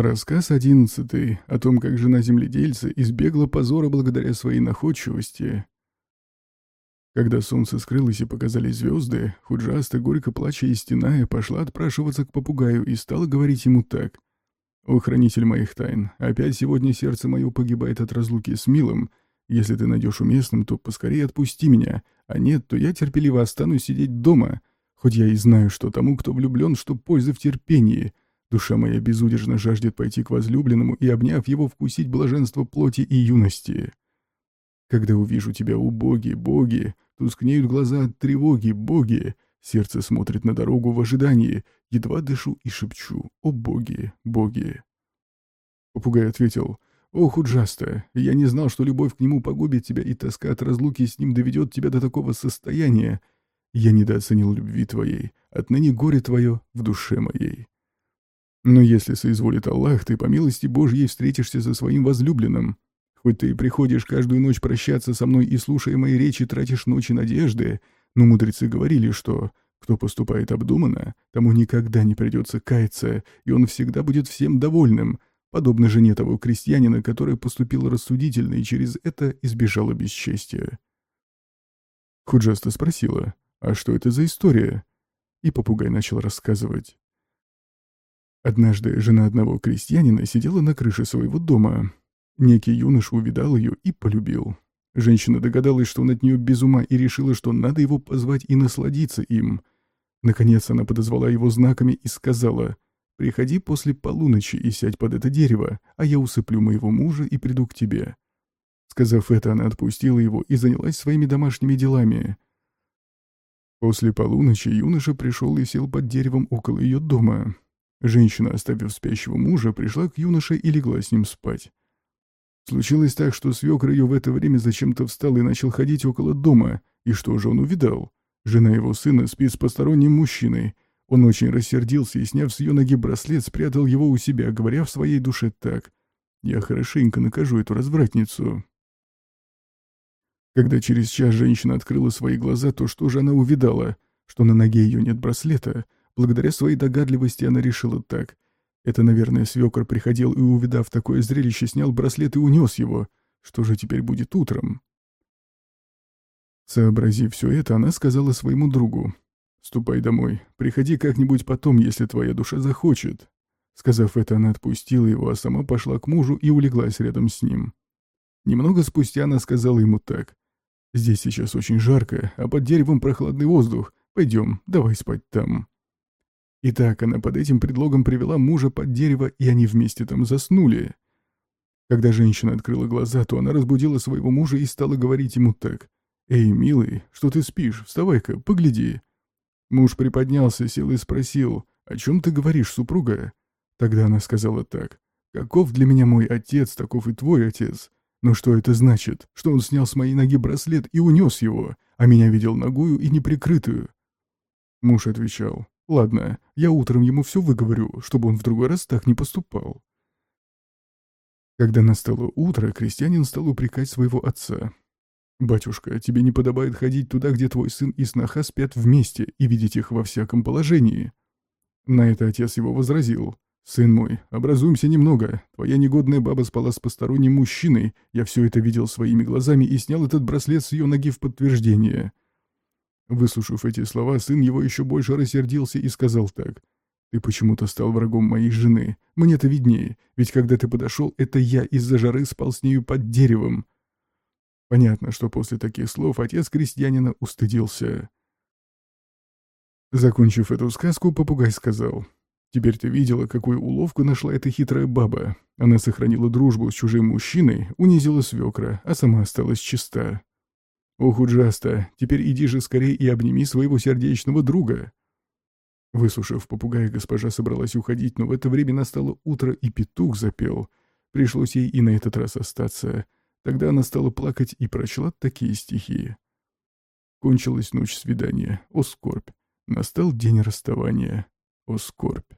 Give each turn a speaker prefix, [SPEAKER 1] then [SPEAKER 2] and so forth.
[SPEAKER 1] Рассказ одиннадцатый о том, как жена земледельца избегла позора благодаря своей находчивости. Когда солнце скрылось и показались звезды, Худжаста, горько плача и стеная, пошла отпрашиваться к попугаю и стала говорить ему так. «О, хранитель моих тайн, опять сегодня сердце мое погибает от разлуки с милым. Если ты найдешь уместным, то поскорее отпусти меня, а нет, то я терпеливо останусь сидеть дома, хоть я и знаю, что тому, кто влюблен, что польза в терпении». Душа моя безудержно жаждет пойти к возлюбленному и, обняв его, вкусить блаженство плоти и юности. Когда увижу тебя, у боги, тускнеют глаза от тревоги, боги, сердце смотрит на дорогу в ожидании, едва дышу и шепчу, о боги, боги. Попугай ответил, «О, Худжаста, я не знал, что любовь к нему погубит тебя, и тоска от разлуки с ним доведет тебя до такого состояния. Я недооценил любви твоей, отныне горе твое в душе моей». Но если соизволит Аллах, ты по милости Божьей встретишься со своим возлюбленным. Хоть ты и приходишь каждую ночь прощаться со мной и, слушая мои речи, тратишь ночи надежды, но мудрецы говорили, что кто поступает обдуманно, тому никогда не придется каяться, и он всегда будет всем довольным, подобно жене того крестьянина, который поступил рассудительно и через это избежала бесчестия. Худжаста спросила, а что это за история? И попугай начал рассказывать. Однажды жена одного крестьянина сидела на крыше своего дома. Некий юнош увидал ее и полюбил. Женщина догадалась, что он от нее без ума, и решила, что надо его позвать и насладиться им. Наконец она подозвала его знаками и сказала, «Приходи после полуночи и сядь под это дерево, а я усыплю моего мужа и приду к тебе». Сказав это, она отпустила его и занялась своими домашними делами. После полуночи юноша пришел и сел под деревом около ее дома. Женщина, оставив спящего мужа, пришла к юноше и легла с ним спать. Случилось так, что свекр ее в это время зачем-то встал и начал ходить около дома, и что же он увидал? Жена его сына спит с посторонним мужчиной. Он очень рассердился и, сняв с ее ноги браслет, спрятал его у себя, говоря в своей душе так. «Я хорошенько накажу эту развратницу». Когда через час женщина открыла свои глаза, то что же она увидала? Что на ноге ее нет браслета — Благодаря своей догадливости она решила так. Это, наверное, свекор приходил и, увидав такое зрелище, снял браслет и унес его. Что же теперь будет утром? Сообразив все это, она сказала своему другу. «Ступай домой. Приходи как-нибудь потом, если твоя душа захочет». Сказав это, она отпустила его, а сама пошла к мужу и улеглась рядом с ним. Немного спустя она сказала ему так. «Здесь сейчас очень жарко, а под деревом прохладный воздух. Пойдем, давай спать там». Итак, она под этим предлогом привела мужа под дерево, и они вместе там заснули. Когда женщина открыла глаза, то она разбудила своего мужа и стала говорить ему так. «Эй, милый, что ты спишь? Вставай-ка, погляди». Муж приподнялся, сел и спросил, «О чем ты говоришь, супруга?» Тогда она сказала так. «Каков для меня мой отец, таков и твой отец. Но что это значит? Что он снял с моей ноги браслет и унес его, а меня видел ногую и неприкрытую?» Муж отвечал, Ладно, я утром ему все выговорю, чтобы он в другой раз так не поступал. Когда настало утро, крестьянин стал упрекать своего отца. «Батюшка, тебе не подобает ходить туда, где твой сын и сноха спят вместе, и видеть их во всяком положении». На это отец его возразил. «Сын мой, образуемся немного. Твоя негодная баба спала с посторонним мужчиной. Я все это видел своими глазами и снял этот браслет с ее ноги в подтверждение. Выслушав эти слова, сын его еще больше рассердился и сказал так. «Ты почему-то стал врагом моей жены. Мне-то виднее, ведь когда ты подошел, это я из-за жары спал с нею под деревом». Понятно, что после таких слов отец крестьянина устыдился. Закончив эту сказку, попугай сказал. «Теперь ты видела, какую уловку нашла эта хитрая баба. Она сохранила дружбу с чужим мужчиной, унизила свекра, а сама осталась чиста. «Ох, Уджаста, теперь иди же скорее и обними своего сердечного друга!» Выслушав попугая, госпожа собралась уходить, но в это время настало утро, и петух запел. Пришлось ей и на этот раз остаться. Тогда она стала плакать и прочла такие стихи. Кончилась ночь свидания, о скорбь. Настал день расставания, о скорбь.